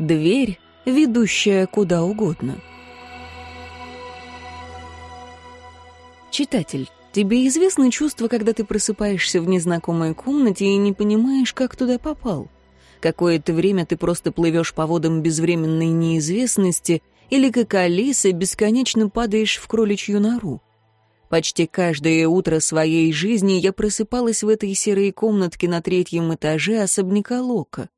Дверь, ведущая куда угодно. Читатель, тебе известно чувство, когда ты просыпаешься в незнакомой комнате и не понимаешь, как туда попал? Какое-то время ты просто плывешь по водам безвременной неизвестности или, как Алиса, бесконечно падаешь в кроличью нору. Почти каждое утро своей жизни я просыпалась в этой серой комнатке на третьем этаже особняка Лока.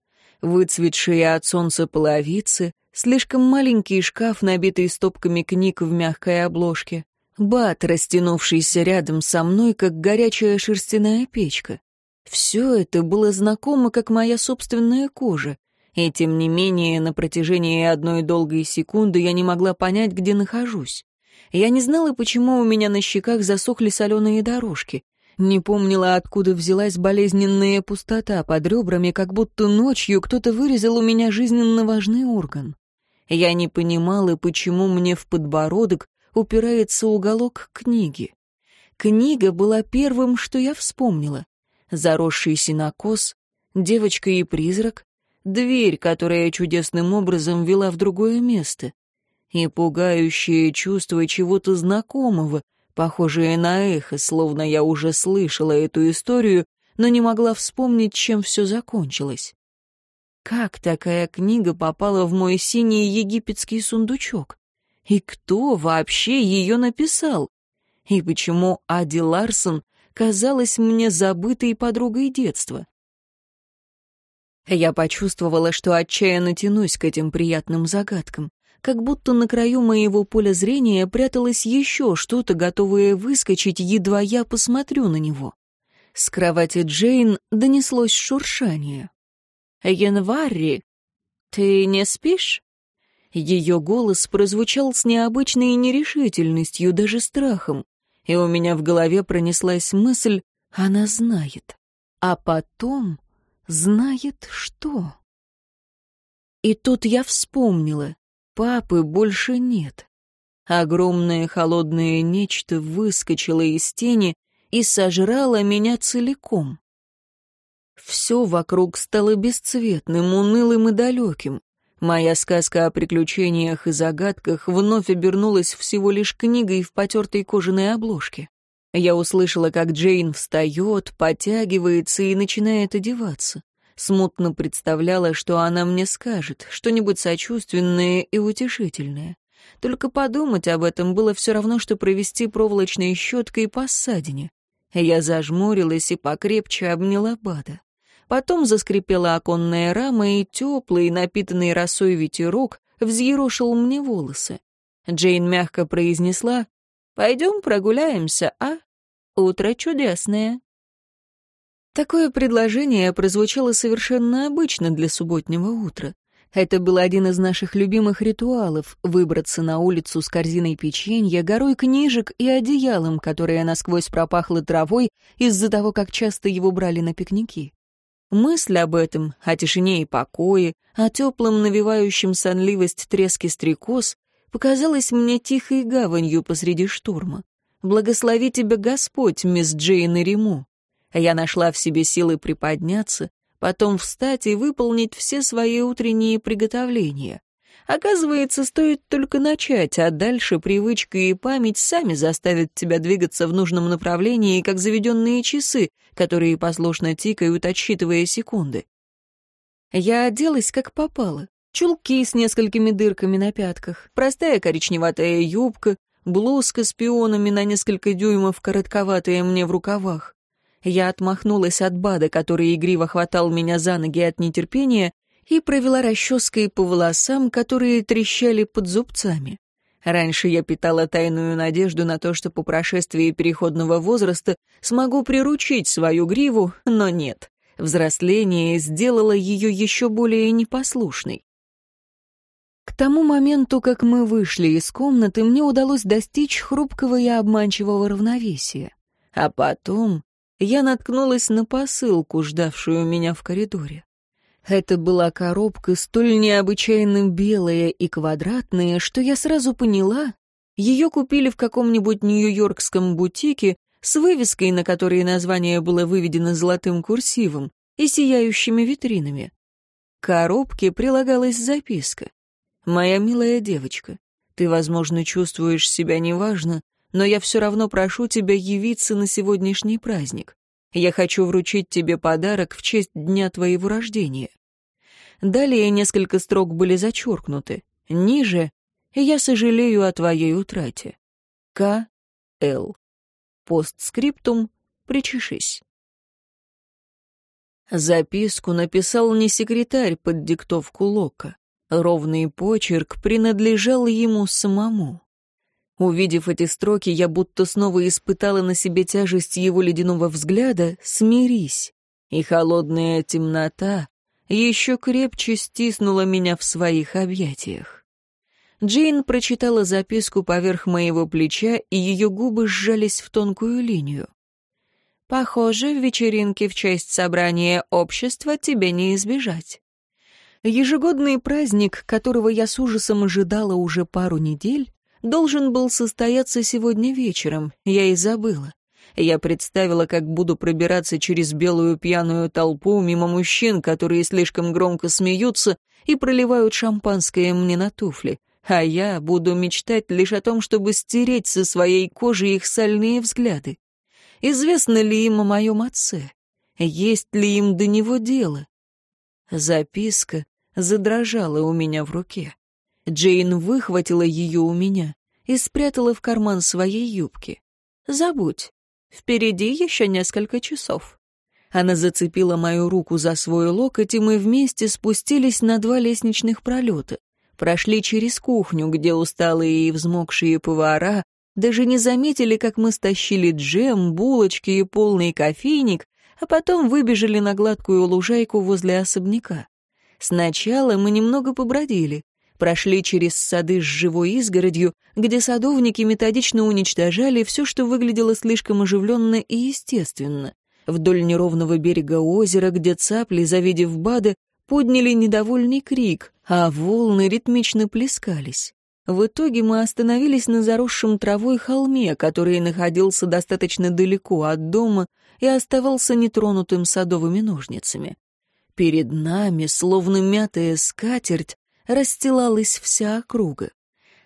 Выцветшие от солнца половицы, слишком маленький шкаф, набитый стопками книг в мягкой обложке, Бат, растянувшийся рядом со мной, как горячая шерстяная печка. Все это было знакомо, как моя собственная кожа, и тем не менее на протяжении одной долгой секунды я не могла понять, где нахожусь. Я не знала, почему у меня на щеках засохли соленые дорожки. Не помнила, откуда взялась болезненная пустота под ребрами, как будто ночью кто-то вырезал у меня жизненно важный орган. Я не понимала, почему мне в подбородок упирается уголок книги. Книга была первым, что я вспомнила. Заросший синокос, девочка и призрак, дверь, которая чудесным образом вела в другое место, и пугающее чувство чего-то знакомого, похожее на эхо, словно я уже слышала эту историю, но не могла вспомнить, чем все закончилось. Как такая книга попала в мой синий египетский сундучок? И кто вообще ее написал? И почему Ади Ларсон казалась мне забытой подругой детства? Я почувствовала, что отчаянно тянусь к этим приятным загадкам, как будто на краю моего поля зрения пряталось еще что-то, готовое выскочить, едва я посмотрю на него. С кровати Джейн донеслось шуршание. «Январри, ты не спишь?» Ее голос прозвучал с необычной нерешительностью, даже страхом, и у меня в голове пронеслась мысль «она знает». А потом знает что? И тут я вспомнила, папы больше нет. Огромное холодное нечто выскочило из тени и сожрало меня целиком. Все вокруг стало бесцветным, унылым и далеким. Моя сказка о приключениях и загадках вновь обернулась всего лишь книгой в потертой кожаной обложке. Я услышала, как Джейн встает, потягивается и начинает одеваться. Смутно представляла, что она мне скажет, что-нибудь сочувственное и утешительное. Только подумать об этом было все равно, что провести проволочной щеткой по ссадине. Я зажмурилась и покрепче обняла Бада. Потом заскрипела оконная рама, и теплый, напитанный росой ветерок взъерошил мне волосы. Джейн мягко произнесла «Пойдем прогуляемся, а? Утро чудесное». Такое предложение прозвучало совершенно обычно для субботнего утра. Это был один из наших любимых ритуалов — выбраться на улицу с корзиной печенья, горой книжек и одеялом, которое насквозь пропахло травой из-за того, как часто его брали на пикники. Мысль об этом, о тишине и покое, о теплом навевающем сонливость треске стрекоз показалась мне тихой гаванью посреди штурма. Благослови тебя Господь, мисс Джейн и Риму. Я нашла в себе силы приподняться, потом встать и выполнить все свои утренние приготовления. Оказывается, стоит только начать, а дальше привычка и память сами заставят тебя двигаться в нужном направлении, как заведенные часы, которые послушно тикают, отсчитывая секунды. Я оделась как попало. Чулки с несколькими дырками на пятках, простая коричневатая юбка, блузка с пионами на несколько дюймов, коротковатая мне в рукавах. Я отмахнулась от Бада, который игриво хватал меня за ноги от нетерпения, и провела расческой по волосам, которые трещали под зубцами. Раньше я питала тайную надежду на то, что по прошествии переходного возраста смогу приручить свою гриву, но нет. Взросление сделало ее еще более непослушной. К тому моменту, как мы вышли из комнаты, мне удалось достичь хрупкого и обманчивого равновесия. А потом я наткнулась на посылку, ждавшую меня в коридоре. Это была коробка столь необычайно белая и квадратная, что я сразу поняла, ее купили в каком-нибудь нью-йоркском бутике с вывеской, на которой название было выведено золотым курсивом и сияющими витринами. К коробке прилагалась записка. «Моя милая девочка, ты, возможно, чувствуешь себя неважно, но я все равно прошу тебя явиться на сегодняшний праздник. Я хочу вручить тебе подарок в честь дня твоего рождения». Далее несколько строк были зачеркнуты. Ниже «Я сожалею о твоей утрате». К. Л. Постскриптум «Причешись». Записку написал не секретарь под диктовку Лока. Ровный почерк принадлежал ему самому. Увидев эти строки, я будто снова испытала на себе тяжесть его ледяного взгляда «Смирись». И холодная темнота еще крепче стиснула меня в своих объятиях. Джейн прочитала записку поверх моего плеча, и ее губы сжались в тонкую линию. Похоже, в вечеринке в честь собрания общества тебе не избежать. Ежегодный праздник, которого я с ужасом ожидала уже пару недель, должен был состояться сегодня вечером, я и забыла. Я представила, как буду пробираться через белую пьяную толпу мимо мужчин, которые слишком громко смеются и проливают шампанское мне на туфли, а я буду мечтать лишь о том, чтобы стереть со своей кожи их сальные взгляды. Известно ли им о моем отце? Есть ли им до него дело? Записка задрожала у меня в руке. Джейн выхватила ее у меня и спрятала в карман своей юбки. «Забудь. Впереди еще несколько часов». Она зацепила мою руку за свой локоть, и мы вместе спустились на два лестничных пролета. Прошли через кухню, где усталые и взмокшие повара даже не заметили, как мы стащили джем, булочки и полный кофейник, а потом выбежали на гладкую лужайку возле особняка. Сначала мы немного побродили, прошли через сады с живой изгородью, где садовники методично уничтожали все, что выглядело слишком оживленно и естественно. Вдоль неровного берега озера, где цапли, завидев Бады, подняли недовольный крик, а волны ритмично плескались. В итоге мы остановились на заросшем травой холме, который находился достаточно далеко от дома и оставался нетронутым садовыми ножницами. Перед нами, словно мятая скатерть, расстилалась вся округа.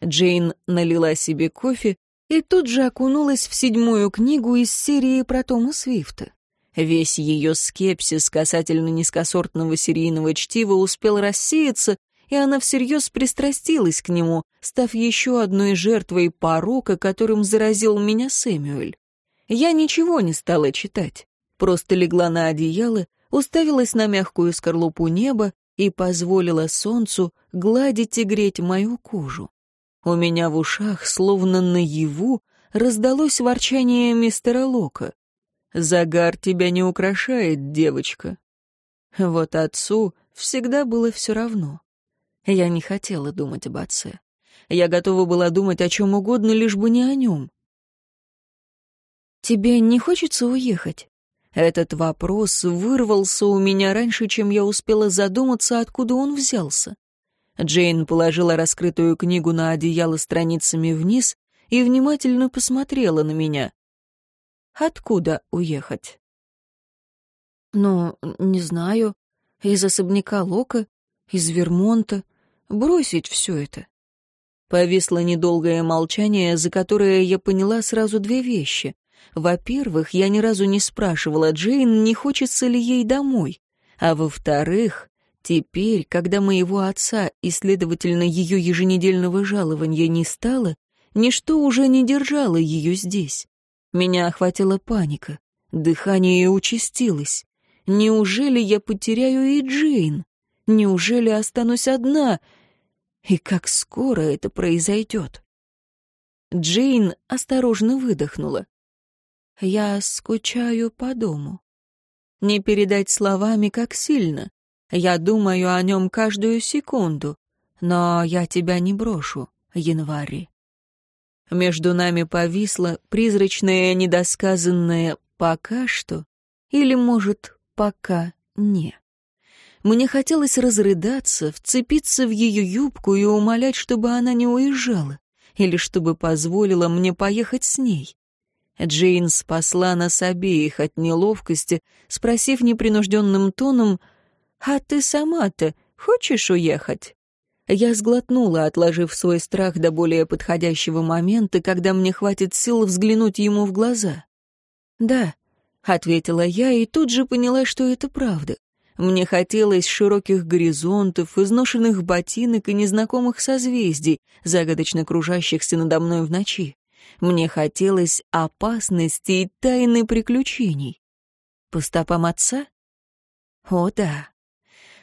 Джейн налила себе кофе и тут же окунулась в седьмую книгу из серии про Тома Свифта. Весь ее скепсис касательно низкосортного серийного чтива успел рассеяться, и она всерьез пристрастилась к нему, став еще одной жертвой порока, которым заразил меня Сэмюэль. Я ничего не стала читать, просто легла на одеяло, уставилась на мягкую скорлупу неба и позволила солнцу гладить и греть мою кожу. У меня в ушах, словно наяву, раздалось ворчание мистера Лока. «Загар тебя не украшает, девочка». Вот отцу всегда было все равно. Я не хотела думать об отце. Я готова была думать о чем угодно, лишь бы не о нем. «Тебе не хочется уехать?» Этот вопрос вырвался у меня раньше, чем я успела задуматься, откуда он взялся. Джейн положила раскрытую книгу на одеяло страницами вниз и внимательно посмотрела на меня. «Откуда уехать?» «Ну, не знаю. Из особняка Лока, из Вермонта, бросить все это. Повисло недолгое молчание, за которое я поняла сразу две вещи. Во-первых, я ни разу не спрашивала Джейн, не хочется ли ей домой. А во-вторых, теперь, когда моего отца и, следовательно, ее еженедельного жалования не стало, ничто уже не держало ее здесь. Меня охватила паника, дыхание участилось. Неужели я потеряю и Джейн? Неужели останусь одна? И как скоро это произойдет? Джейн осторожно выдохнула. «Я скучаю по дому. Не передать словами, как сильно. Я думаю о нем каждую секунду, но я тебя не брошу, январь». Между нами повисло призрачное недосказанное «пока что» или, может, «пока не». Мне хотелось разрыдаться, вцепиться в ее юбку и умолять, чтобы она не уезжала, или чтобы позволила мне поехать с ней. Джейн спасла нас обеих от неловкости, спросив непринужденным тоном, «А ты сама-то Хочешь уехать?» Я сглотнула, отложив свой страх до более подходящего момента, когда мне хватит сил взглянуть ему в глаза. «Да», — ответила я и тут же поняла, что это правда. Мне хотелось широких горизонтов, изношенных ботинок и незнакомых созвездий, загадочно кружащихся надо мной в ночи. Мне хотелось опасности и тайны приключений. По стопам отца? О, да.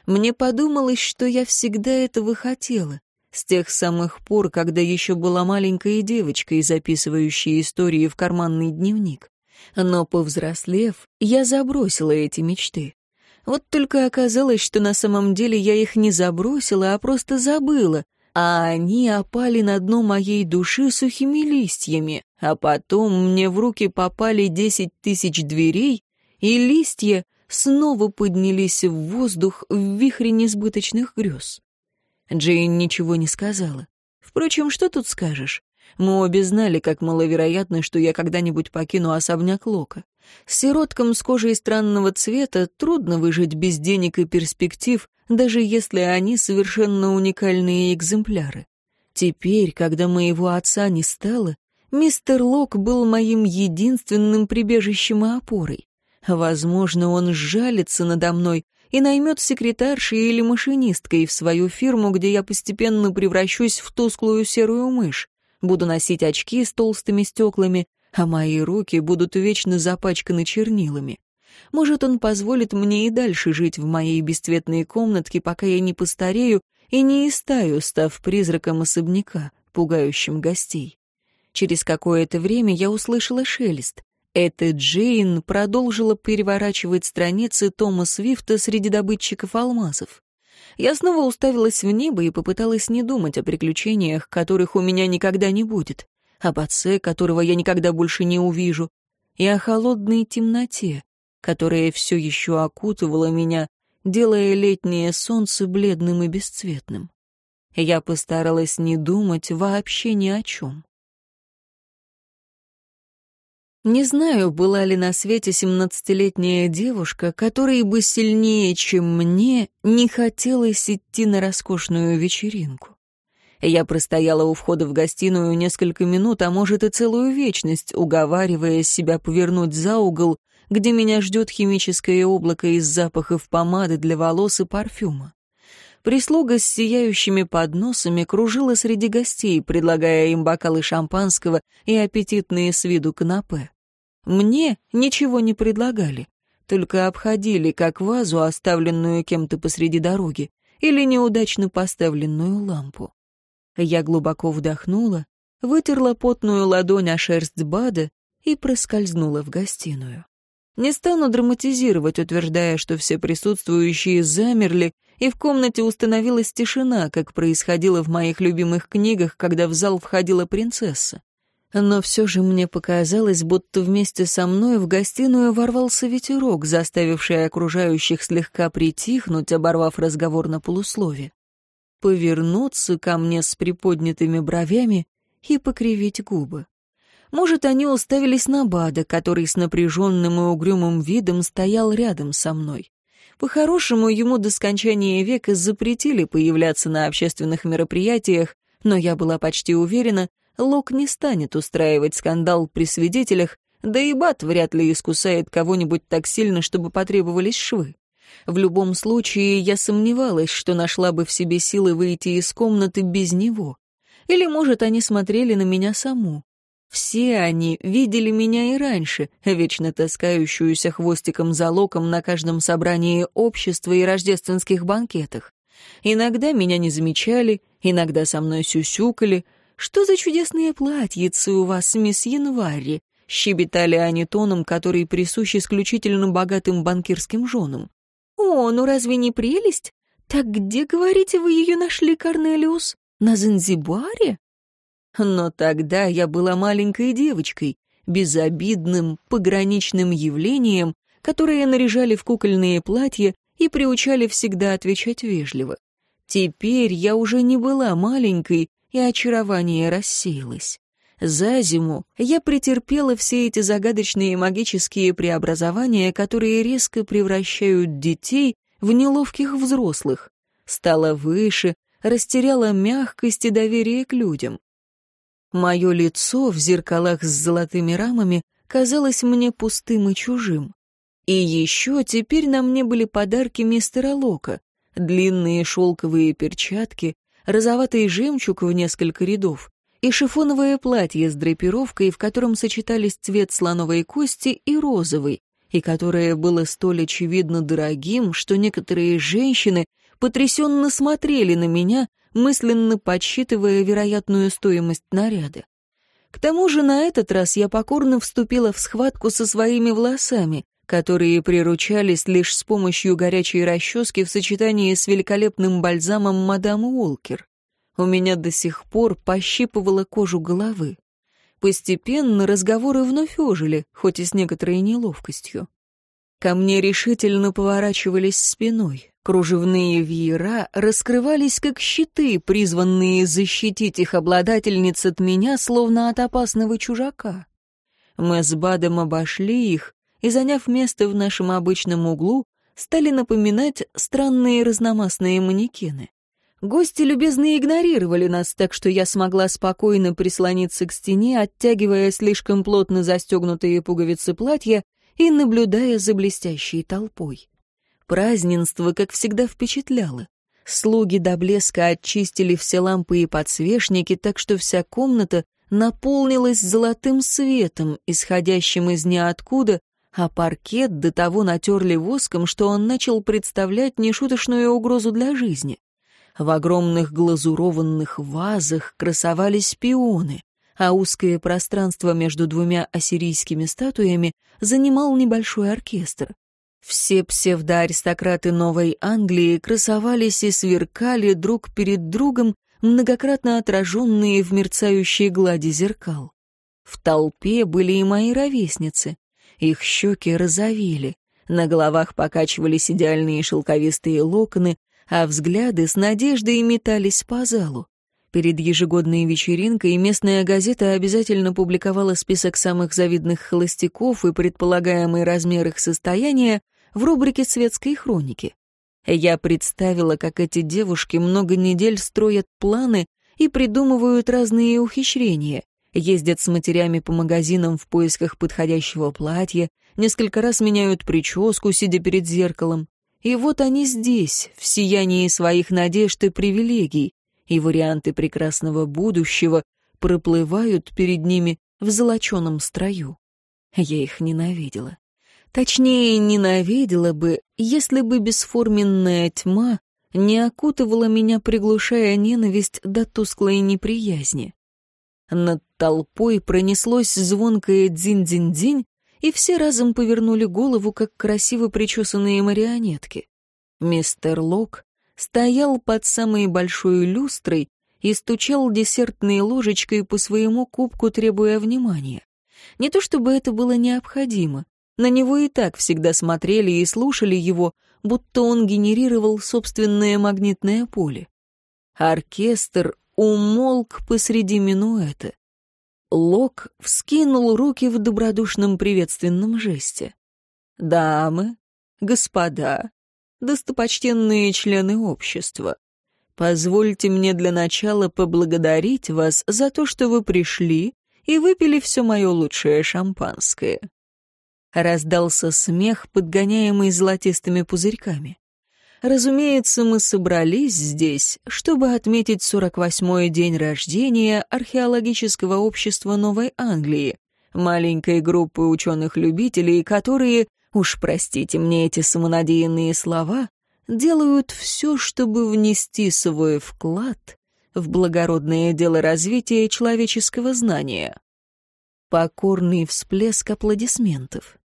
Мне подумалось, что я всегда этого хотела, с тех самых пор, когда еще была маленькой девочкой, записывающей истории в карманный дневник. Но, повзрослев, я забросила эти мечты. Вот только оказалось, что на самом деле я их не забросила, а просто забыла, а они опали на дно моей души сухими листьями, а потом мне в руки попали десять тысяч дверей, и листья снова поднялись в воздух в вихре несбыточных грез. Джейн ничего не сказала. Впрочем, что тут скажешь? Мы обе знали, как маловероятно, что я когда-нибудь покину особняк Лока. Сироткам с кожей странного цвета трудно выжить без денег и перспектив, даже если они совершенно уникальные экземпляры. Теперь, когда моего отца не стало, мистер Лок был моим единственным прибежищем и опорой. Возможно, он сжалится надо мной и наймет секретаршей или машинисткой в свою фирму, где я постепенно превращусь в тусклую серую мышь. Буду носить очки с толстыми стеклами, а мои руки будут вечно запачканы чернилами. Может, он позволит мне и дальше жить в моей бесцветной комнатке, пока я не постарею и не истаю, став призраком особняка, пугающим гостей. Через какое-то время я услышала шелест. Это Джейн продолжила переворачивать страницы Тома Свифта среди добытчиков алмазов. Я снова уставилась в небо и попыталась не думать о приключениях, которых у меня никогда не будет об отце, которого я никогда больше не увижу, и о холодной темноте, которая все еще окутывала меня, делая летнее солнце бледным и бесцветным. Я постаралась не думать вообще ни о чем. Не знаю, была ли на свете семнадцатилетняя девушка, которой бы сильнее, чем мне, не хотелось идти на роскошную вечеринку. Я простояла у входа в гостиную несколько минут, а может и целую вечность, уговаривая себя повернуть за угол, где меня ждет химическое облако из запахов помады для волос и парфюма. Прислуга с сияющими подносами кружила среди гостей, предлагая им бокалы шампанского и аппетитные с виду канапе. Мне ничего не предлагали, только обходили как вазу, оставленную кем-то посреди дороги, или неудачно поставленную лампу. Я глубоко вдохнула, вытерла потную ладонь о шерсть Бада и проскользнула в гостиную. Не стану драматизировать, утверждая, что все присутствующие замерли, и в комнате установилась тишина, как происходило в моих любимых книгах, когда в зал входила принцесса. Но все же мне показалось, будто вместе со мной в гостиную ворвался ветерок, заставивший окружающих слегка притихнуть, оборвав разговор на полуслове повернуться ко мне с приподнятыми бровями и покривить губы. Может, они уставились на Бада, который с напряженным и угрюмым видом стоял рядом со мной. По-хорошему, ему до скончания века запретили появляться на общественных мероприятиях, но я была почти уверена, Лок не станет устраивать скандал при свидетелях, да и Бат вряд ли искусает кого-нибудь так сильно, чтобы потребовались швы. В любом случае, я сомневалась, что нашла бы в себе силы выйти из комнаты без него. Или, может, они смотрели на меня саму. Все они видели меня и раньше, вечно таскающуюся хвостиком за локом на каждом собрании общества и рождественских банкетах. Иногда меня не замечали, иногда со мной сюсюкали. «Что за чудесные платьицы у вас, мисс Январи?» щебетали они тоном, который присущ исключительно богатым банкирским женам. «О, ну разве не прелесть? Так где, говорите, вы ее нашли, Корнелиус? На Занзибаре?» Но тогда я была маленькой девочкой, безобидным, пограничным явлением, которое наряжали в кукольные платья и приучали всегда отвечать вежливо. Теперь я уже не была маленькой, и очарование рассеялось. За зиму я претерпела все эти загадочные магические преобразования, которые резко превращают детей в неловких взрослых. стала выше, растеряла мягкость и доверие к людям. Мое лицо в зеркалах с золотыми рамами казалось мне пустым и чужим. И еще теперь на мне были подарки мистера Лока, длинные шелковые перчатки, розоватый жемчуг в несколько рядов и шифоновое платье с драпировкой, в котором сочетались цвет слоновой кости и розовый, и которое было столь очевидно дорогим, что некоторые женщины потрясенно смотрели на меня, мысленно подсчитывая вероятную стоимость наряда. К тому же на этот раз я покорно вступила в схватку со своими волосами, которые приручались лишь с помощью горячей расчески в сочетании с великолепным бальзамом мадам Уолкер. У меня до сих пор пощипывала кожу головы. Постепенно разговоры вновь ожили, хоть и с некоторой неловкостью. Ко мне решительно поворачивались спиной. Кружевные веера раскрывались как щиты, призванные защитить их обладательниц от меня, словно от опасного чужака. Мы с Бадом обошли их и, заняв место в нашем обычном углу, стали напоминать странные разномастные манекены. Гости любезно игнорировали нас, так что я смогла спокойно прислониться к стене, оттягивая слишком плотно застегнутые пуговицы платья и наблюдая за блестящей толпой. Праздненство, как всегда, впечатляло. Слуги до блеска очистили все лампы и подсвечники, так что вся комната наполнилась золотым светом, исходящим из ниоткуда, а паркет до того натерли воском, что он начал представлять нешуточную угрозу для жизни. В огромных глазурованных вазах красовались пионы, а узкое пространство между двумя ассирийскими статуями занимал небольшой оркестр. Все псевдоаристократы Новой Англии красовались и сверкали друг перед другом, многократно отраженные в мерцающей глади зеркал. В толпе были и мои ровесницы. Их щеки розовели, на головах покачивались идеальные шелковистые локоны, а взгляды с надеждой метались по залу. Перед ежегодной вечеринкой местная газета обязательно публиковала список самых завидных холостяков и предполагаемый размер их состояния в рубрике «Светской хроники». Я представила, как эти девушки много недель строят планы и придумывают разные ухищрения, ездят с матерями по магазинам в поисках подходящего платья, несколько раз меняют прическу, сидя перед зеркалом. И вот они здесь, в сиянии своих надежд и привилегий, и варианты прекрасного будущего проплывают перед ними в золоченом строю. Я их ненавидела. Точнее, ненавидела бы, если бы бесформенная тьма не окутывала меня, приглушая ненависть до тусклой неприязни. Над толпой пронеслось звонкое дзинь-дзинь-дзинь, и все разом повернули голову, как красиво причесанные марионетки. Мистер Лок стоял под самой большой люстрой и стучал десертной ложечкой по своему кубку, требуя внимания. Не то чтобы это было необходимо. На него и так всегда смотрели и слушали его, будто он генерировал собственное магнитное поле. Оркестр умолк посреди минуэта. Лок вскинул руки в добродушном приветственном жесте. «Дамы, господа, достопочтенные члены общества, позвольте мне для начала поблагодарить вас за то, что вы пришли и выпили все мое лучшее шампанское». Раздался смех, подгоняемый золотистыми пузырьками. Разумеется, мы собрались здесь, чтобы отметить 48-й день рождения археологического общества Новой Англии, маленькой группы ученых-любителей, которые, уж простите мне эти самонадеянные слова, делают все, чтобы внести свой вклад в благородное дело развития человеческого знания. Покорный всплеск аплодисментов.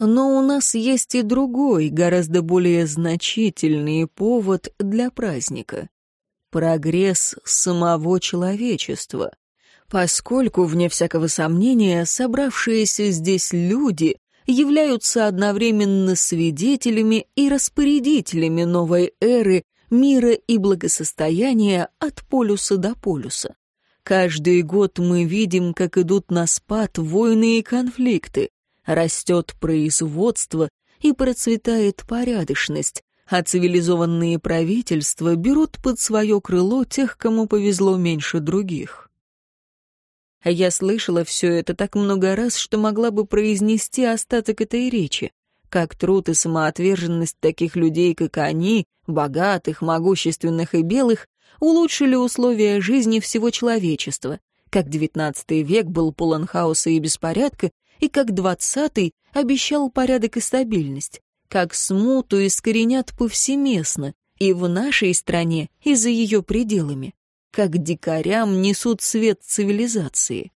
Но у нас есть и другой, гораздо более значительный повод для праздника. Прогресс самого человечества. Поскольку, вне всякого сомнения, собравшиеся здесь люди являются одновременно свидетелями и распорядителями новой эры мира и благосостояния от полюса до полюса. Каждый год мы видим, как идут на спад войны и конфликты, растет производство и процветает порядочность, а цивилизованные правительства берут под свое крыло тех, кому повезло меньше других. Я слышала все это так много раз, что могла бы произнести остаток этой речи, как труд и самоотверженность таких людей, как они, богатых, могущественных и белых, улучшили условия жизни всего человечества, как XIX век был полон хаоса и беспорядка, и как XX обещал порядок и стабильность, как смуту искоренят повсеместно, и в нашей стране, и за ее пределами, как дикарям несут свет цивилизации.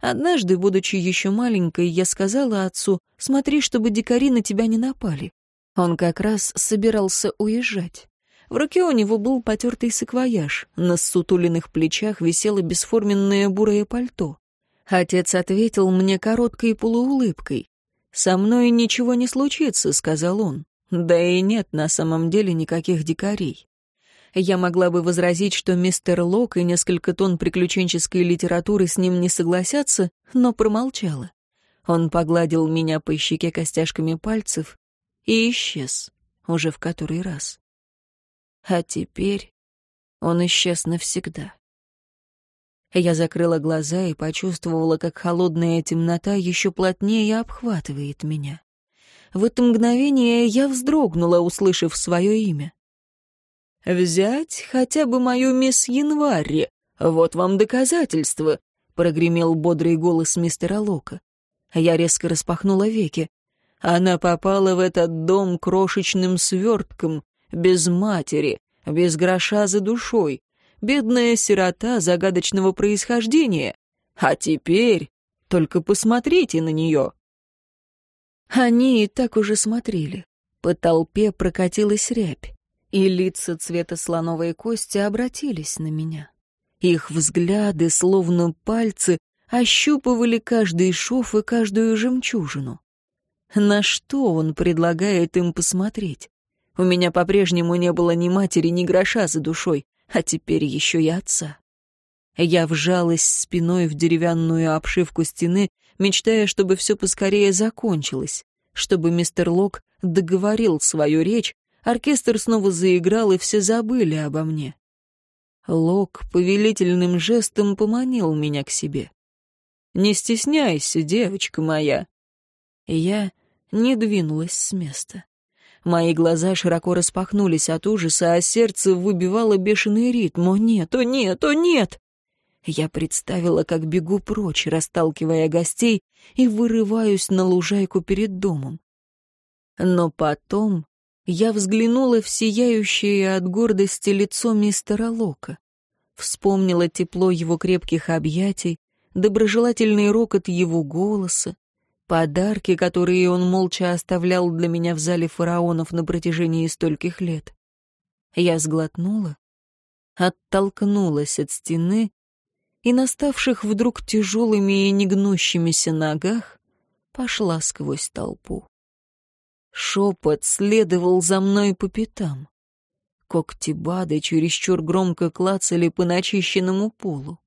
Однажды, будучи еще маленькой, я сказала отцу, смотри, чтобы дикари на тебя не напали. Он как раз собирался уезжать. В руке у него был потертый саквояж, на сутуленных плечах висело бесформенное бурое пальто. Отец ответил мне короткой полуулыбкой. «Со мной ничего не случится», — сказал он. «Да и нет на самом деле никаких дикарей». Я могла бы возразить, что мистер Лок и несколько тонн приключенческой литературы с ним не согласятся, но промолчала. Он погладил меня по щеке костяшками пальцев и исчез, уже в который раз. А теперь он исчез навсегда. Я закрыла глаза и почувствовала, как холодная темнота еще плотнее обхватывает меня. В это мгновение я вздрогнула, услышав свое имя. «Взять хотя бы мою мисс Январри. Вот вам доказательство», — прогремел бодрый голос мистера Лока. Я резко распахнула веки. Она попала в этот дом крошечным свертком, без матери, без гроша за душой, бедная сирота загадочного происхождения. А теперь только посмотрите на нее. Они и так уже смотрели. По толпе прокатилась рябь, и лица цвета слоновой кости обратились на меня. Их взгляды, словно пальцы, ощупывали каждый шов и каждую жемчужину. На что он предлагает им посмотреть? У меня по-прежнему не было ни матери, ни гроша за душой, а теперь еще и отца. Я вжалась спиной в деревянную обшивку стены, мечтая, чтобы все поскорее закончилось, чтобы мистер Лок договорил свою речь, оркестр снова заиграл, и все забыли обо мне. Лок повелительным жестом поманил меня к себе. «Не стесняйся, девочка моя». Я не двинулась с места. Мои глаза широко распахнулись от ужаса, а сердце выбивало бешеный ритм. «О нет, о нет, о нет!» Я представила, как бегу прочь, расталкивая гостей, и вырываюсь на лужайку перед домом. Но потом я взглянула в сияющее от гордости лицо мистера Лока. Вспомнила тепло его крепких объятий, доброжелательный рокот его голоса, Подарки, которые он молча оставлял для меня в зале фараонов на протяжении стольких лет. Я сглотнула, оттолкнулась от стены и на ставших вдруг тяжелыми и негнущимися ногах пошла сквозь толпу. Шепот следовал за мной по пятам. Когти Бады чересчур громко клацали по начищенному полу.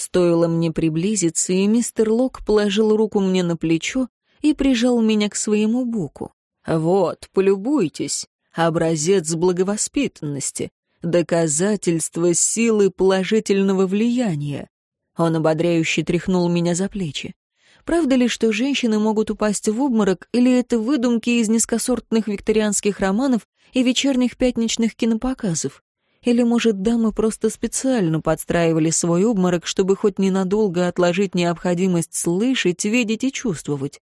Стоило мне приблизиться, и мистер Лок положил руку мне на плечо и прижал меня к своему боку. «Вот, полюбуйтесь, образец благовоспитанности, доказательство силы положительного влияния». Он ободряюще тряхнул меня за плечи. Правда ли, что женщины могут упасть в обморок, или это выдумки из низкосортных викторианских романов и вечерних пятничных кинопоказов? Или, может, дамы просто специально подстраивали свой обморок, чтобы хоть ненадолго отложить необходимость слышать, видеть и чувствовать?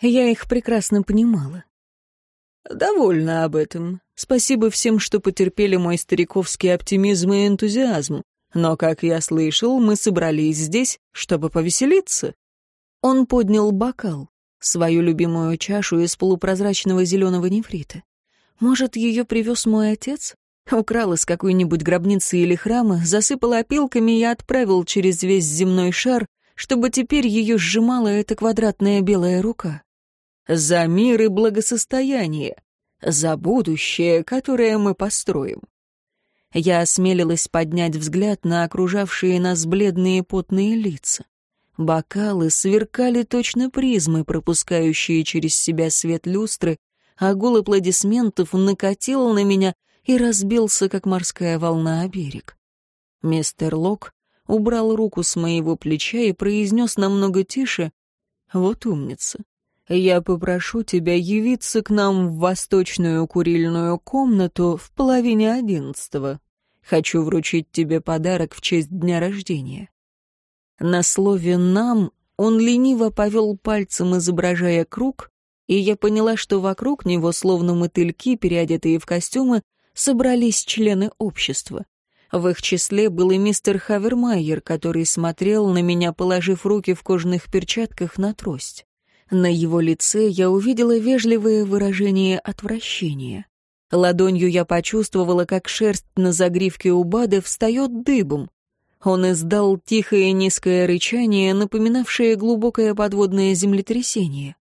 Я их прекрасно понимала. «Довольно об этом. Спасибо всем, что потерпели мой стариковский оптимизм и энтузиазм. Но, как я слышал, мы собрались здесь, чтобы повеселиться». Он поднял бокал, свою любимую чашу из полупрозрачного зеленого нефрита. Может, ее привез мой отец? Украл из какой-нибудь гробницы или храма, засыпал опилками и отправил через весь земной шар, чтобы теперь ее сжимала эта квадратная белая рука. За мир и благосостояние, за будущее, которое мы построим. Я осмелилась поднять взгляд на окружавшие нас бледные потные лица. Бокалы сверкали точно призмы, пропускающие через себя свет люстры, а гул аплодисментов накатил на меня и разбился, как морская волна о берег. Мистер Лок убрал руку с моего плеча и произнес намного тише «Вот умница. Я попрошу тебя явиться к нам в восточную курильную комнату в половине одиннадцатого. Хочу вручить тебе подарок в честь дня рождения». На слове «нам» он лениво повел пальцем, изображая круг, и я поняла, что вокруг него, словно мотыльки, переодетые в костюмы, собрались члены общества. В их числе был и мистер Хавермайер, который смотрел на меня, положив руки в кожаных перчатках на трость. На его лице я увидела вежливое выражение отвращения. Ладонью я почувствовала, как шерсть на загривке у Бада встает дыбом. Он издал тихое низкое рычание, напоминавшее глубокое подводное землетрясение.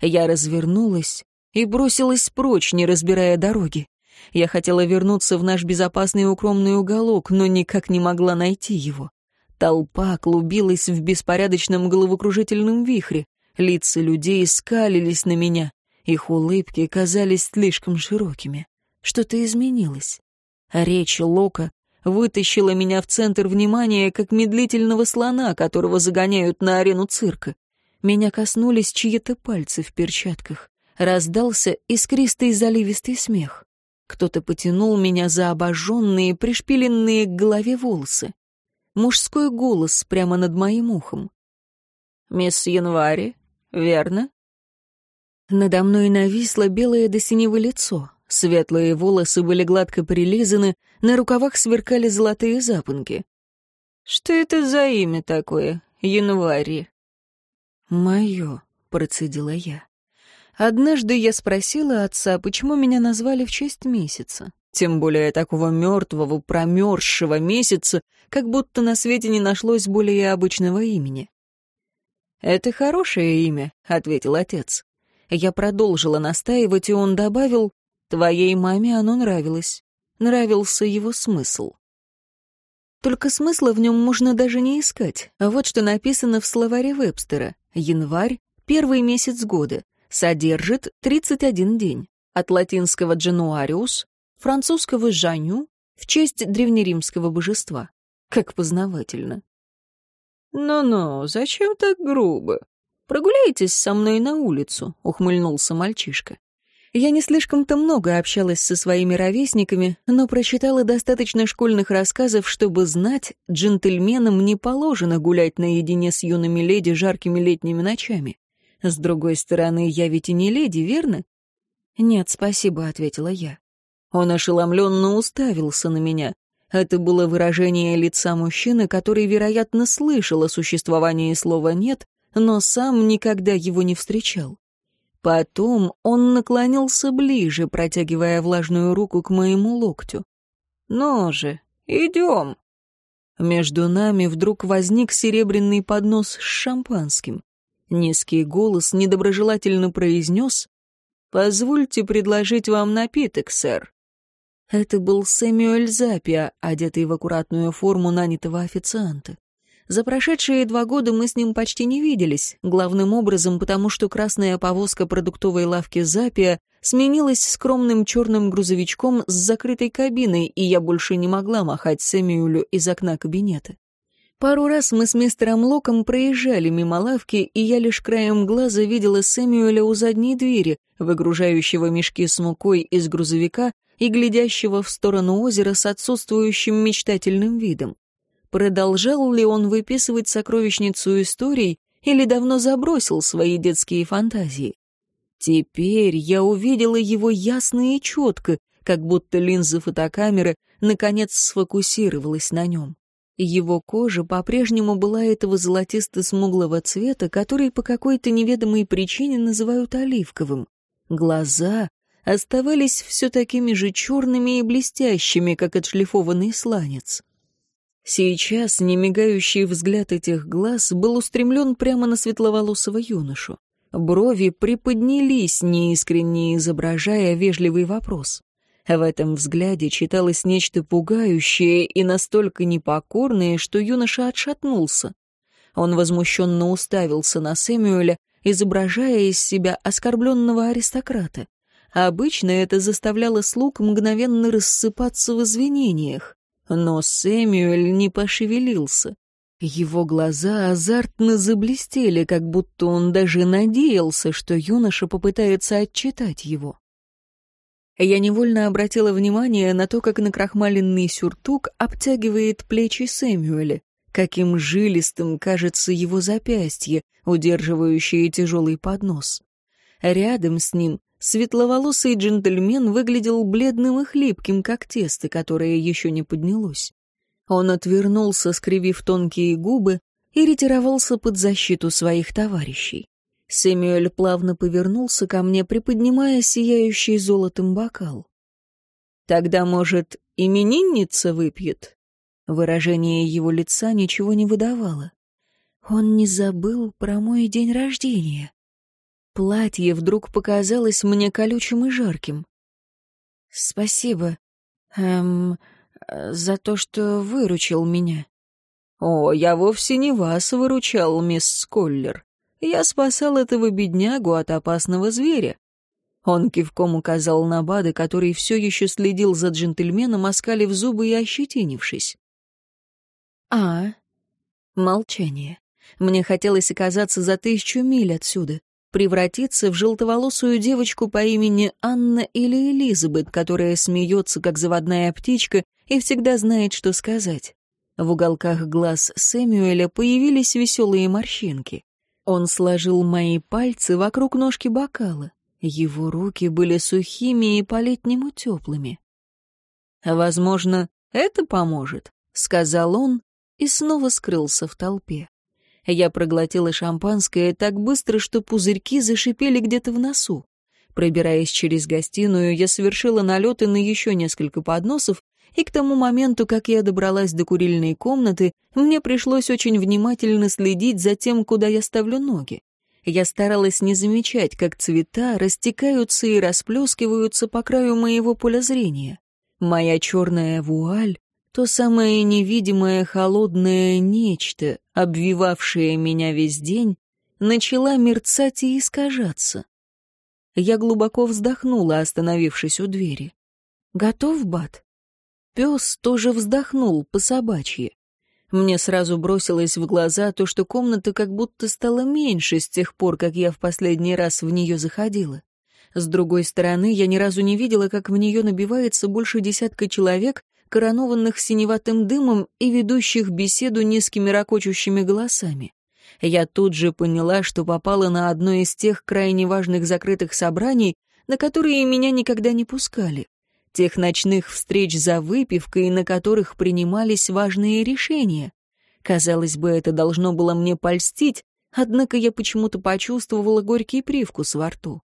Я развернулась и бросилась прочь, не разбирая дороги. Я хотела вернуться в наш безопасный укромный уголок, но никак не могла найти его. Толпа клубилась в беспорядочном головокружительном вихре. Лица людей скалились на меня. Их улыбки казались слишком широкими. Что-то изменилось. Речь Лока вытащила меня в центр внимания, как медлительного слона, которого загоняют на арену цирка. Меня коснулись чьи-то пальцы в перчатках. Раздался искристый заливистый смех. Кто-то потянул меня за обожженные, пришпиленные к голове волосы. Мужской голос прямо над моим ухом. «Мисс Январи, верно?» Надо мной нависло белое до синего лицо. Светлые волосы были гладко прилизаны, на рукавах сверкали золотые запонки. «Что это за имя такое, Январи?» «Мое», — процедила я. Однажды я спросила отца, почему меня назвали в честь месяца. Тем более такого мертвого, промерзшего месяца, как будто на свете не нашлось более обычного имени. «Это хорошее имя», — ответил отец. Я продолжила настаивать, и он добавил, «Твоей маме оно нравилось. Нравился его смысл». Только смысла в нем можно даже не искать. Вот что написано в словаре Вебстера. Январь — первый месяц года содержит 31 день. От латинского «джануариус», французского «жаню» в честь древнеримского божества. Как познавательно. «Ну-ну, зачем так грубо? Прогуляйтесь со мной на улицу», — ухмыльнулся мальчишка. Я не слишком-то много общалась со своими ровесниками, но прочитала достаточно школьных рассказов, чтобы знать, джентльменам не положено гулять наедине с юными леди жаркими летними ночами. С другой стороны, я ведь и не леди, верно? Нет, спасибо, ответила я. Он ошеломленно уставился на меня. Это было выражение лица мужчины, который, вероятно, слышал о существовании слова «нет», но сам никогда его не встречал. Потом он наклонился ближе, протягивая влажную руку к моему локтю. «Ну же, идем!» Между нами вдруг возник серебряный поднос с шампанским. Низкий голос недоброжелательно произнес «Позвольте предложить вам напиток, сэр». Это был Сэмюэль Запия, одетый в аккуратную форму нанятого официанта. За прошедшие два года мы с ним почти не виделись, главным образом потому, что красная повозка продуктовой лавки Запия сменилась скромным черным грузовичком с закрытой кабиной, и я больше не могла махать Сэмюэлю из окна кабинета. Пару раз мы с мистером Локом проезжали мимо лавки, и я лишь краем глаза видела Сэмюэля у задней двери, выгружающего мешки с мукой из грузовика и глядящего в сторону озера с отсутствующим мечтательным видом. Продолжал ли он выписывать сокровищницу историй или давно забросил свои детские фантазии? Теперь я увидела его ясно и четко, как будто линза фотокамеры наконец сфокусировалась на нем. Его кожа по-прежнему была этого золотисто-смуглого цвета, который по какой-то неведомой причине называют оливковым. Глаза оставались все такими же черными и блестящими, как отшлифованный сланец. Сейчас немигающий взгляд этих глаз был устремлен прямо на светловолосого юношу. Брови приподнялись, неискренне изображая вежливый вопрос. В этом взгляде читалось нечто пугающее и настолько непокорное, что юноша отшатнулся. Он возмущенно уставился на Сэмюэля, изображая из себя оскорбленного аристократа. Обычно это заставляло слуг мгновенно рассыпаться в извинениях. Но Сэмюэль не пошевелился. Его глаза азартно заблестели, как будто он даже надеялся, что юноша попытается отчитать его. Я невольно обратила внимание на то, как накрахмаленный сюртук обтягивает плечи Сэмюэля, каким жилистым кажется его запястье, удерживающее тяжелый поднос. Рядом с ним светловолосый джентльмен выглядел бледным и хлипким, как тесто, которое еще не поднялось. Он отвернулся, скривив тонкие губы, и ретировался под защиту своих товарищей. Сэмюэль плавно повернулся ко мне, приподнимая сияющий золотом бокал. «Тогда, может, именинница выпьет?» Выражение его лица ничего не выдавало. Он не забыл про мой день рождения. Платье вдруг показалось мне колючим и жарким. «Спасибо, эм, за то, что выручил меня». «О, я вовсе не вас выручал, мисс Сколлер. Я спасал этого беднягу от опасного зверя. Он кивком указал на Бада, который все еще следил за джентльменом, оскалив зубы и ощетинившись. «А?» Молчание. Мне хотелось оказаться за тысячу миль отсюда, превратиться в желтоволосую девочку по имени Анна или Элизабет, которая смеется, как заводная птичка, и всегда знает, что сказать. В уголках глаз Сэмюэля появились веселые морщинки. Он сложил мои пальцы вокруг ножки бокала. Его руки были сухими и по-летнему теплыми. «Возможно, это поможет», — сказал он и снова скрылся в толпе. Я проглотила шампанское так быстро, что пузырьки зашипели где-то в носу. Пробираясь через гостиную, я совершила налеты на еще несколько подносов и к тому моменту, как я добралась до курильной комнаты, мне пришлось очень внимательно следить за тем, куда я ставлю ноги. Я старалась не замечать, как цвета растекаются и расплескиваются по краю моего поля зрения. Моя черная вуаль, то самое невидимое холодное нечто, обвивавшее меня весь день, начала мерцать и искажаться. Я глубоко вздохнула, остановившись у двери. «Готов, Бат?» Пес тоже вздохнул по собачьи. Мне сразу бросилось в глаза то, что комната как будто стала меньше с тех пор, как я в последний раз в нее заходила. С другой стороны, я ни разу не видела, как в нее набивается больше десятка человек, коронованных синеватым дымом и ведущих беседу низкими ракочущими голосами. Я тут же поняла, что попала на одно из тех крайне важных закрытых собраний, на которые меня никогда не пускали тех ночных встреч за выпивкой, на которых принимались важные решения. Казалось бы, это должно было мне польстить, однако я почему-то почувствовала горький привкус во рту.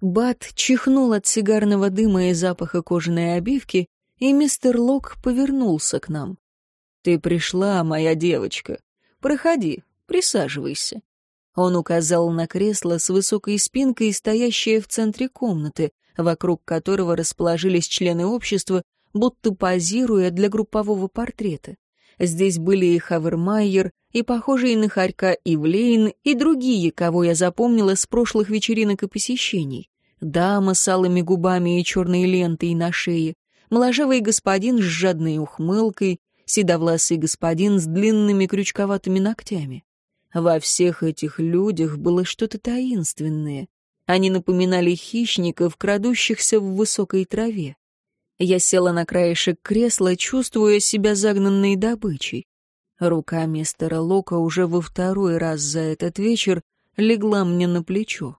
Бат чихнул от сигарного дыма и запаха кожаной обивки, и мистер Лок повернулся к нам. «Ты пришла, моя девочка. Проходи, присаживайся». Он указал на кресло с высокой спинкой, стоящее в центре комнаты, вокруг которого расположились члены общества, будто позируя для группового портрета. Здесь были и Хавермайер, и похожие на Харька Ивлейн, и другие, кого я запомнила с прошлых вечеринок и посещений. Дама с алыми губами и черной лентой на шее, моложавый господин с жадной ухмылкой, седовласый господин с длинными крючковатыми ногтями. Во всех этих людях было что-то таинственное, они напоминали хищников, крадущихся в высокой траве. Я села на краешек кресла, чувствуя себя загнанной добычей. Рука мистера Лока уже во второй раз за этот вечер легла мне на плечо.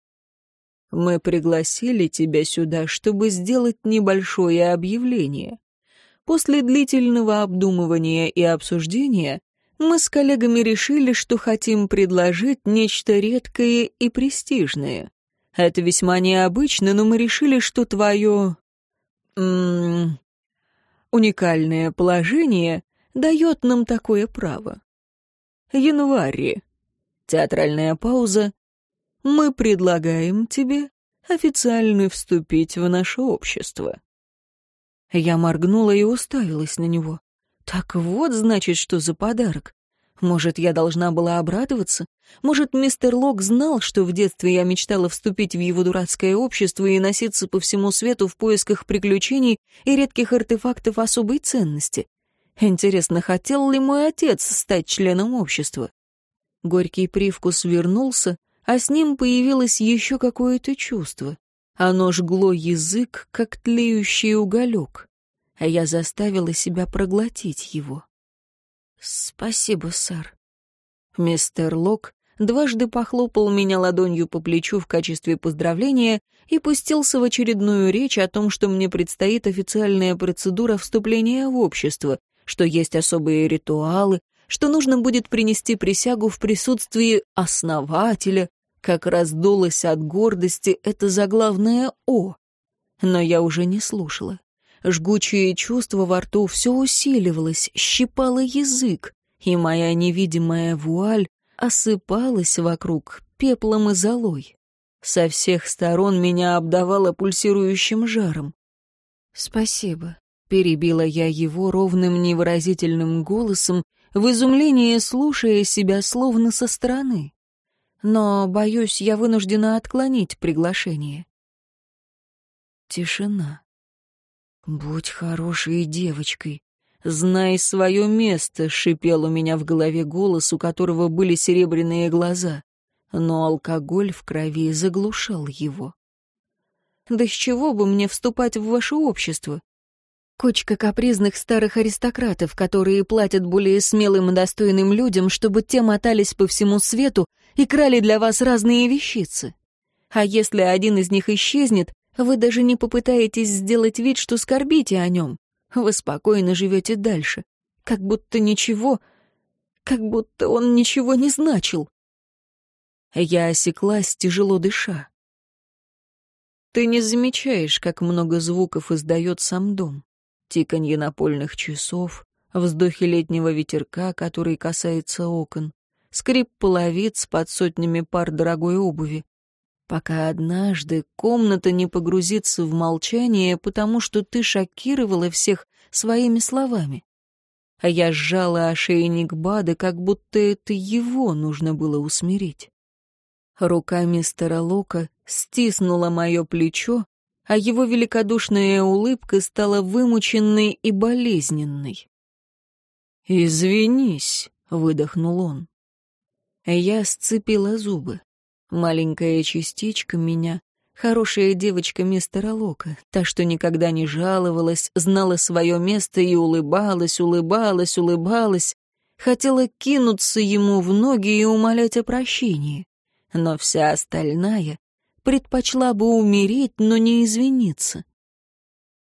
«Мы пригласили тебя сюда, чтобы сделать небольшое объявление. После длительного обдумывания и обсуждения мы с коллегами решили, что хотим предложить нечто редкое и престижное. Это весьма необычно, но мы решили, что твое... М -м, уникальное положение дает нам такое право. Январь. Театральная пауза. Мы предлагаем тебе официально вступить в наше общество. Я моргнула и уставилась на него. Так вот, значит, что за подарок. Может, я должна была обрадоваться? Может, мистер Лок знал, что в детстве я мечтала вступить в его дурацкое общество и носиться по всему свету в поисках приключений и редких артефактов особой ценности? Интересно, хотел ли мой отец стать членом общества? Горький привкус вернулся, а с ним появилось еще какое-то чувство. Оно жгло язык, как тлеющий уголек, а я заставила себя проглотить его. «Спасибо, сэр». Мистер Лок дважды похлопал меня ладонью по плечу в качестве поздравления и пустился в очередную речь о том, что мне предстоит официальная процедура вступления в общество, что есть особые ритуалы, что нужно будет принести присягу в присутствии основателя, как раздулась от гордости это заглавное «О». Но я уже не слушала. Жгучее чувство во рту все усиливалось, щипало язык, и моя невидимая вуаль осыпалась вокруг пеплом и золой. Со всех сторон меня обдавало пульсирующим жаром. «Спасибо», — перебила я его ровным невыразительным голосом, в изумлении слушая себя словно со стороны. Но, боюсь, я вынуждена отклонить приглашение. Тишина. «Будь хорошей девочкой. Знай свое место», — шипел у меня в голове голос, у которого были серебряные глаза. Но алкоголь в крови заглушал его. «Да с чего бы мне вступать в ваше общество? Кучка капризных старых аристократов, которые платят более смелым и достойным людям, чтобы те мотались по всему свету и крали для вас разные вещицы. А если один из них исчезнет, вы даже не попытаетесь сделать вид, что скорбите о нем. Вы спокойно живете дальше. Как будто ничего... Как будто он ничего не значил. Я осеклась, тяжело дыша. Ты не замечаешь, как много звуков издает сам дом. Тиканье напольных часов, вздохи летнего ветерка, который касается окон, скрип половиц под сотнями пар дорогой обуви пока однажды комната не погрузится в молчание, потому что ты шокировала всех своими словами. А я сжала ошейник Бада, как будто это его нужно было усмирить. Рука мистера Лока стиснула мое плечо, а его великодушная улыбка стала вымученной и болезненной. «Извинись», — выдохнул он. Я сцепила зубы. Маленькая частичка меня, хорошая девочка мистера Лока, та, что никогда не жаловалась, знала свое место и улыбалась, улыбалась, улыбалась, хотела кинуться ему в ноги и умолять о прощении. Но вся остальная предпочла бы умереть, но не извиниться.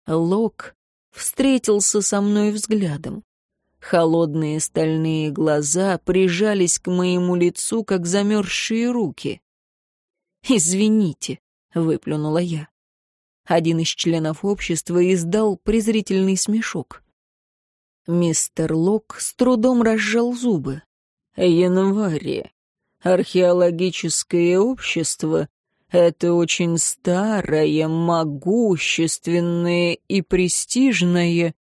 Лок встретился со мной взглядом. Холодные стальные глаза прижались к моему лицу, как замерзшие руки. «Извините», — выплюнула я. Один из членов общества издал презрительный смешок. Мистер Лок с трудом разжал зубы. «Январь. Археологическое общество — это очень старое, могущественное и престижное...»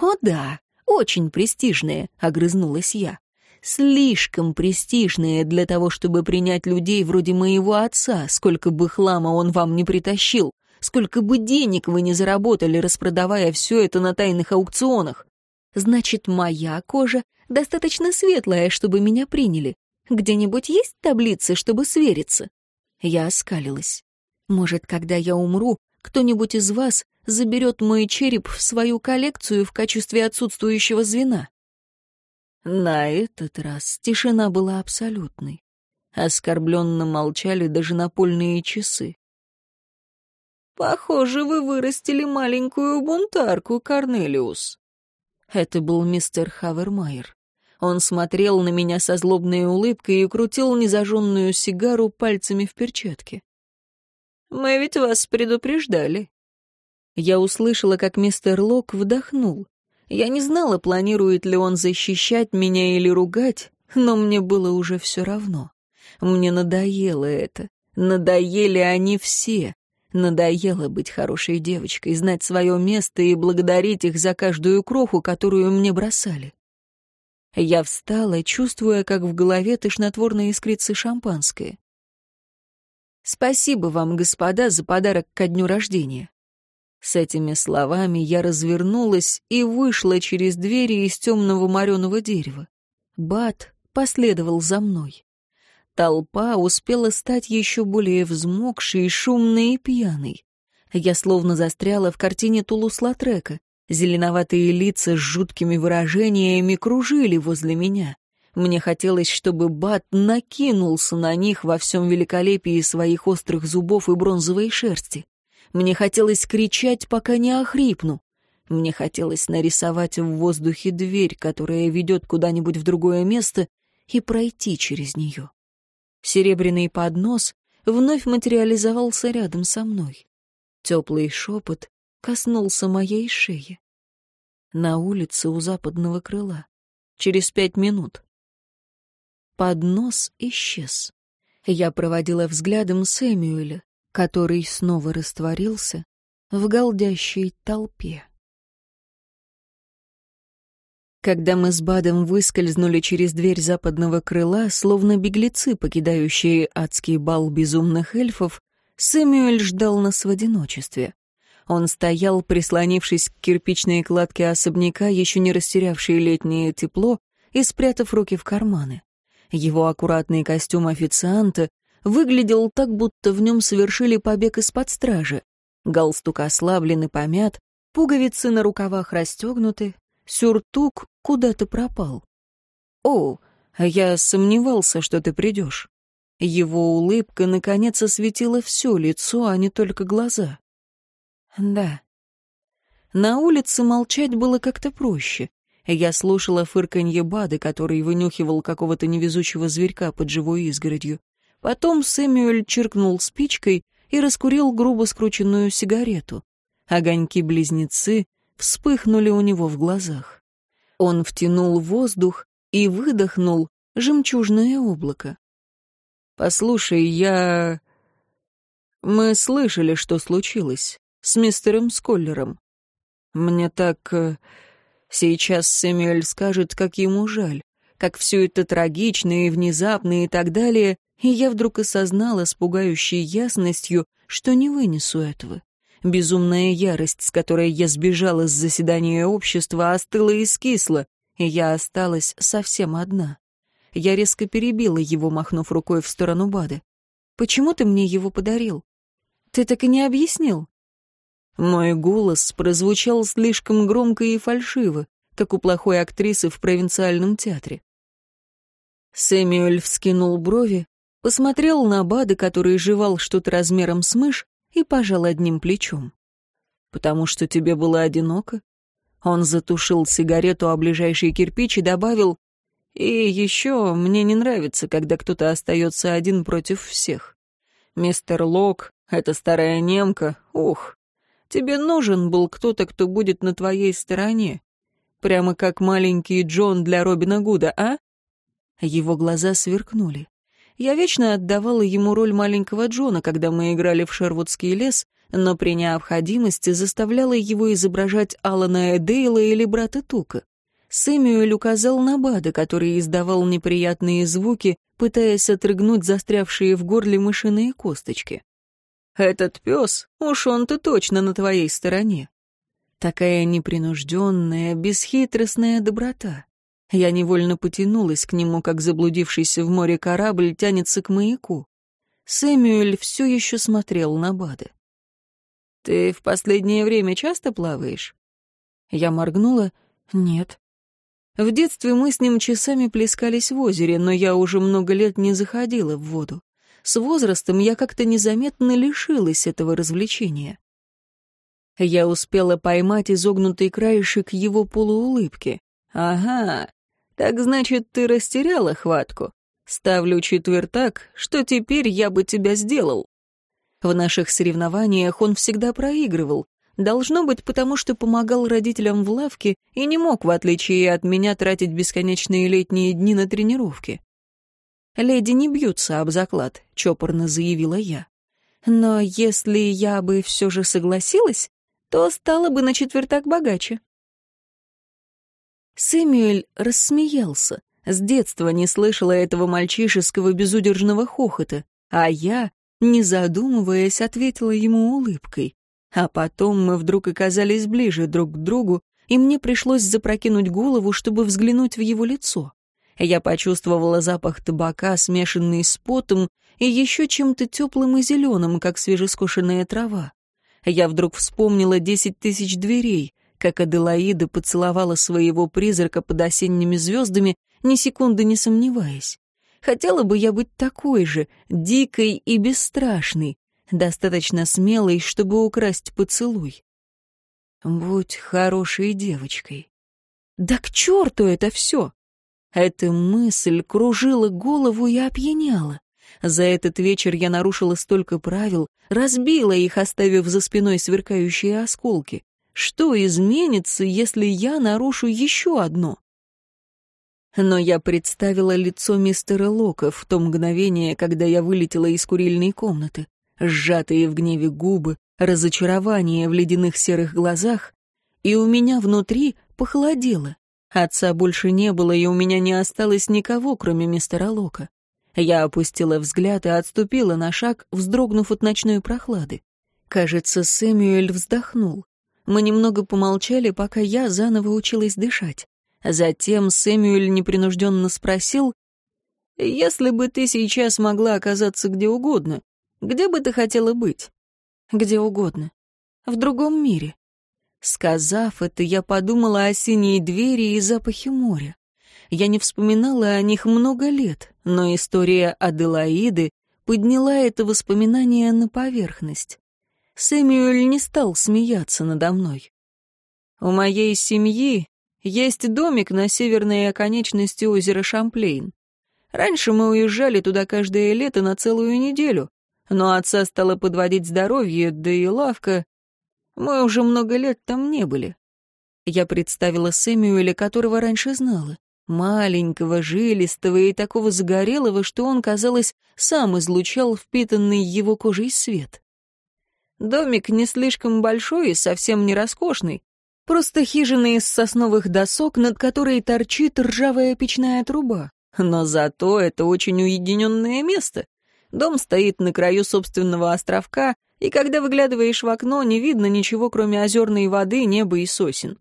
«О да, очень престижное», — огрызнулась я слишком престижные для того, чтобы принять людей вроде моего отца, сколько бы хлама он вам не притащил, сколько бы денег вы не заработали, распродавая все это на тайных аукционах. Значит, моя кожа достаточно светлая, чтобы меня приняли. Где-нибудь есть таблицы, чтобы свериться?» Я оскалилась. «Может, когда я умру, кто-нибудь из вас заберет мой череп в свою коллекцию в качестве отсутствующего звена?» На этот раз тишина была абсолютной. Оскорбленно молчали даже напольные часы. «Похоже, вы вырастили маленькую бунтарку, Корнелиус». Это был мистер Хавермайер. Он смотрел на меня со злобной улыбкой и крутил незажженную сигару пальцами в перчатке. «Мы ведь вас предупреждали». Я услышала, как мистер Лок вдохнул. Я не знала, планирует ли он защищать меня или ругать, но мне было уже все равно. Мне надоело это. Надоели они все. Надоело быть хорошей девочкой, знать свое место и благодарить их за каждую кроху, которую мне бросали. Я встала, чувствуя, как в голове тошнотворно искрится шампанское. «Спасибо вам, господа, за подарок ко дню рождения». С этими словами я развернулась и вышла через двери из темного мореного дерева. Бат последовал за мной. Толпа успела стать еще более взмокшей, шумной и пьяной. Я словно застряла в картине Тулус-Латрека. Зеленоватые лица с жуткими выражениями кружили возле меня. Мне хотелось, чтобы Бат накинулся на них во всем великолепии своих острых зубов и бронзовой шерсти. Мне хотелось кричать, пока не охрипну. Мне хотелось нарисовать в воздухе дверь, которая ведет куда-нибудь в другое место, и пройти через нее. Серебряный поднос вновь материализовался рядом со мной. Теплый шепот коснулся моей шеи. На улице у западного крыла. Через пять минут. Поднос исчез. Я проводила взглядом Сэмюэля, который снова растворился в голдящей толпе. Когда мы с Бадом выскользнули через дверь западного крыла, словно беглецы, покидающие адский бал безумных эльфов, Сэмюэль ждал нас в одиночестве. Он стоял, прислонившись к кирпичной кладке особняка, еще не растерявшей летнее тепло, и спрятав руки в карманы. Его аккуратный костюм официанта выглядел так, будто в нем совершили побег из-под стражи. Галстук ослаблен и помят, пуговицы на рукавах расстегнуты, Сюртук куда-то пропал. «О, я сомневался, что ты придешь». Его улыбка, наконец, осветила все лицо, а не только глаза. «Да». На улице молчать было как-то проще. Я слушала фырканье Бады, который вынюхивал какого-то невезучего зверька под живой изгородью. Потом Сэмюэль чиркнул спичкой и раскурил грубо скрученную сигарету. Огоньки-близнецы вспыхнули у него в глазах. Он втянул воздух и выдохнул жемчужное облако. «Послушай, я...» «Мы слышали, что случилось с мистером Сколлером. Мне так... Э, сейчас Сэмюэль скажет, как ему жаль, как все это трагично и внезапно и так далее, и я вдруг осознала с пугающей ясностью, что не вынесу этого. Безумная ярость, с которой я сбежала с заседания общества, остыла и скисла, и я осталась совсем одна. Я резко перебила его, махнув рукой в сторону Бады. «Почему ты мне его подарил? Ты так и не объяснил?» Мой голос прозвучал слишком громко и фальшиво, как у плохой актрисы в провинциальном театре. Сэмюэль вскинул брови, посмотрел на Бада, который жевал что-то размером с мышь, и пожал одним плечом. «Потому что тебе было одиноко?» Он затушил сигарету о ближайший кирпич и добавил, «И еще мне не нравится, когда кто-то остается один против всех. Мистер Лок, эта старая немка, ух, тебе нужен был кто-то, кто будет на твоей стороне. Прямо как маленький Джон для Робина Гуда, а?» Его глаза сверкнули. Я вечно отдавала ему роль маленького Джона, когда мы играли в Шервудский лес, но при необходимости заставляла его изображать Алана Эдейла или брата Тука. Сэмюэль указал на Бада, который издавал неприятные звуки, пытаясь отрыгнуть застрявшие в горле мышиные косточки. «Этот пес, уж он-то точно на твоей стороне». Такая непринужденная, бесхитростная доброта. Я невольно потянулась к нему, как заблудившийся в море корабль тянется к маяку. Сэмюэль все еще смотрел на Бада. «Ты в последнее время часто плаваешь?» Я моргнула. «Нет». В детстве мы с ним часами плескались в озере, но я уже много лет не заходила в воду. С возрастом я как-то незаметно лишилась этого развлечения. Я успела поймать изогнутый краешек его полуулыбки. «Ага, так значит, ты растеряла хватку. Ставлю четвертак, что теперь я бы тебя сделал. В наших соревнованиях он всегда проигрывал. Должно быть, потому что помогал родителям в лавке и не мог, в отличие от меня, тратить бесконечные летние дни на тренировки. «Леди не бьются об заклад», — чопорно заявила я. «Но если я бы все же согласилась, то стала бы на четвертак богаче». Сэмюэль рассмеялся. С детства не слышала этого мальчишеского безудержного хохота, а я, не задумываясь, ответила ему улыбкой. А потом мы вдруг оказались ближе друг к другу, и мне пришлось запрокинуть голову, чтобы взглянуть в его лицо. Я почувствовала запах табака, смешанный с потом, и еще чем-то теплым и зеленым, как свежескошенная трава. Я вдруг вспомнила десять тысяч дверей, как Аделаида поцеловала своего призрака под осенними звездами, ни секунды не сомневаясь. Хотела бы я быть такой же, дикой и бесстрашной, достаточно смелой, чтобы украсть поцелуй. Будь хорошей девочкой. Да к черту это все! Эта мысль кружила голову и опьяняла. За этот вечер я нарушила столько правил, разбила их, оставив за спиной сверкающие осколки. Что изменится, если я нарушу еще одно? Но я представила лицо мистера Лока в то мгновение, когда я вылетела из курильной комнаты. Сжатые в гневе губы, разочарование в ледяных серых глазах, и у меня внутри похолодело. Отца больше не было, и у меня не осталось никого, кроме мистера Лока. Я опустила взгляд и отступила на шаг, вздрогнув от ночной прохлады. Кажется, Сэмюэль вздохнул. Мы немного помолчали, пока я заново училась дышать. Затем Сэмюэль непринужденно спросил, «Если бы ты сейчас могла оказаться где угодно, где бы ты хотела быть?» «Где угодно. В другом мире. Сказав это, я подумала о синей двери и запахе моря. Я не вспоминала о них много лет, но история Аделаиды подняла это воспоминание на поверхность. Сэмюэль не стал смеяться надо мной. «У моей семьи есть домик на северной оконечности озера Шамплейн. Раньше мы уезжали туда каждое лето на целую неделю, но отца стало подводить здоровье, да и лавка мы уже много лет там не были. Я представила Сэмюэля, которого раньше знала. Маленького, жилистого и такого загорелого, что он, казалось, сам излучал впитанный его кожей свет. Домик не слишком большой и совсем не роскошный. Просто хижина из сосновых досок, над которой торчит ржавая печная труба. Но зато это очень уединенное место. Дом стоит на краю собственного островка, и когда выглядываешь в окно, не видно ничего, кроме озерной воды, неба и сосен.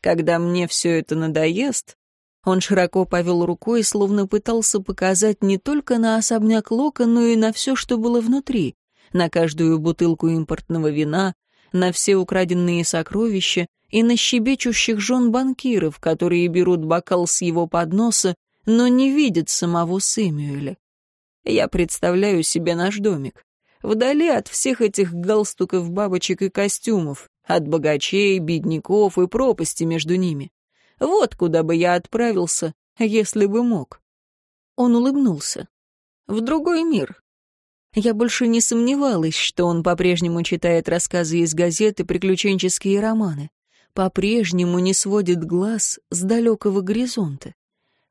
Когда мне все это надоест, он широко повел рукой, словно пытался показать не только на особняк Лока, но и на все, что было внутри, на каждую бутылку импортного вина, на все украденные сокровища и на щебечущих жен банкиров, которые берут бокал с его подноса, но не видят самого Сэмюэля. Я представляю себе наш домик вдали от всех этих галстуков, бабочек и костюмов, от богачей, бедняков и пропасти между ними. Вот куда бы я отправился, если бы мог. Он улыбнулся. В другой мир. Я больше не сомневалась, что он по-прежнему читает рассказы из газет и приключенческие романы. По-прежнему не сводит глаз с далекого горизонта.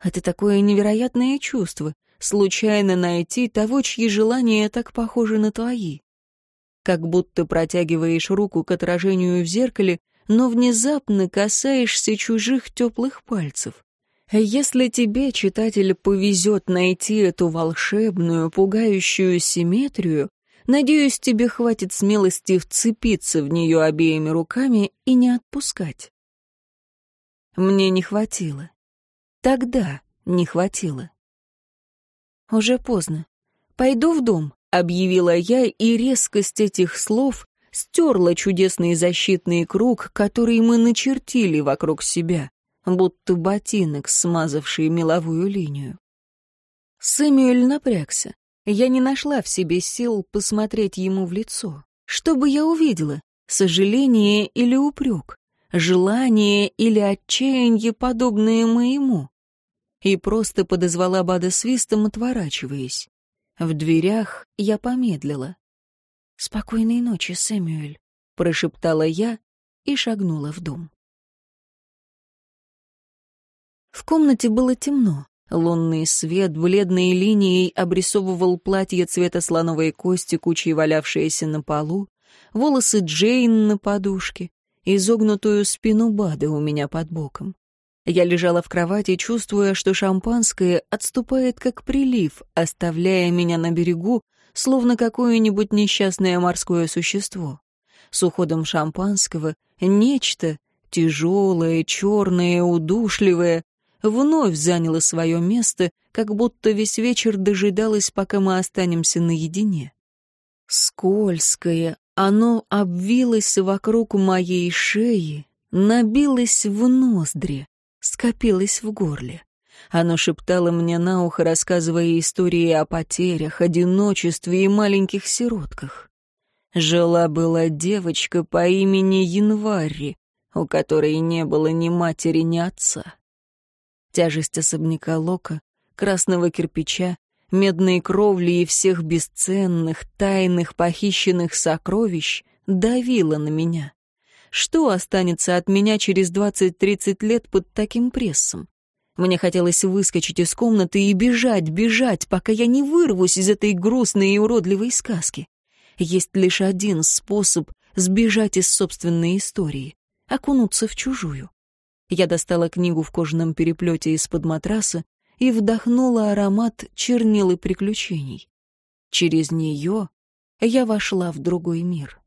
Это такое невероятное чувство случайно найти того, чьи желания так похожи на твои. Как будто протягиваешь руку к отражению в зеркале, но внезапно касаешься чужих теплых пальцев. Если тебе, читатель, повезет найти эту волшебную, пугающую симметрию, надеюсь, тебе хватит смелости вцепиться в нее обеими руками и не отпускать. Мне не хватило. Тогда не хватило. «Уже поздно. Пойду в дом», — объявила я, и резкость этих слов стерла чудесный защитный круг, который мы начертили вокруг себя, будто ботинок, смазавший меловую линию. Сэмюэль напрягся. Я не нашла в себе сил посмотреть ему в лицо. Что бы я увидела? Сожаление или упрек? Желание или отчаяние, подобное моему? и просто подозвала Бада свистом, отворачиваясь. В дверях я помедлила. «Спокойной ночи, Сэмюэль», — прошептала я и шагнула в дом. В комнате было темно. Лунный свет бледной линией обрисовывал платье цвета слоновой кости, кучей валявшееся на полу, волосы Джейн на подушке, изогнутую спину Бада у меня под боком. Я лежала в кровати, чувствуя, что шампанское отступает как прилив, оставляя меня на берегу, словно какое-нибудь несчастное морское существо. С уходом шампанского нечто, тяжелое, черное, удушливое, вновь заняло свое место, как будто весь вечер дожидалось, пока мы останемся наедине. Скользкое, оно обвилось вокруг моей шеи, набилось в ноздри, скопилось в горле. Оно шептало мне на ухо, рассказывая истории о потерях, одиночестве и маленьких сиротках. Жила-была девочка по имени Январи, у которой не было ни матери, ни отца. Тяжесть особняка Лока, красного кирпича, медной кровли и всех бесценных, тайных, похищенных сокровищ давила на меня. Что останется от меня через двадцать-тридцать лет под таким прессом? Мне хотелось выскочить из комнаты и бежать, бежать, пока я не вырвусь из этой грустной и уродливой сказки. Есть лишь один способ сбежать из собственной истории — окунуться в чужую. Я достала книгу в кожаном переплете из-под матраса и вдохнула аромат чернил и приключений. Через нее я вошла в другой мир.